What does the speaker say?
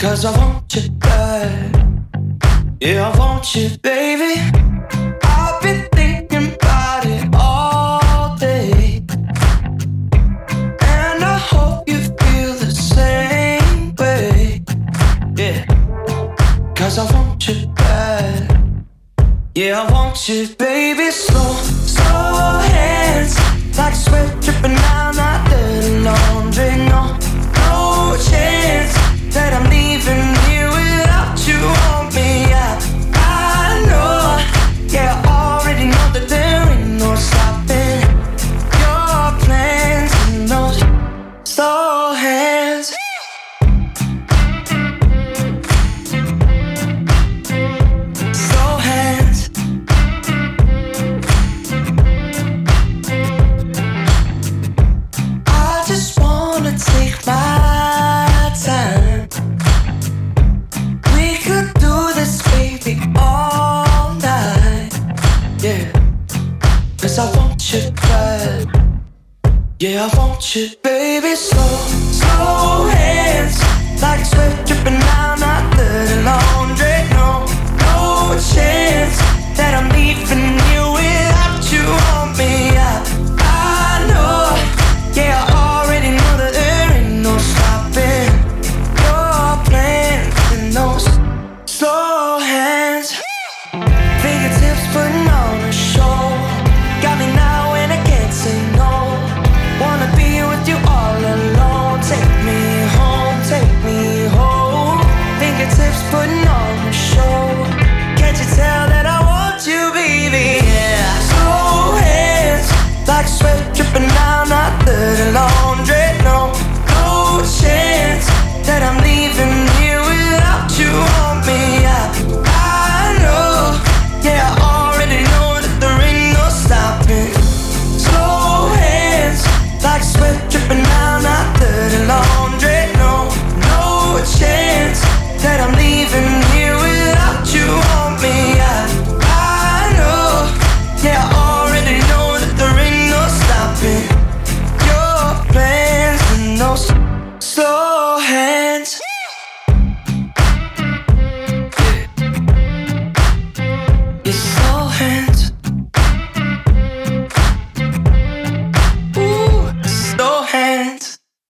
Cause I want you bad. Yeah, I want you, baby. I've been thinking about it all day. And I hope you feel the same way. Yeah. Cause I want you bad. Yeah, I want you, baby. Slow, slow hands. Like sweat bad. Yeah, I want you, baby, slow, slow hands.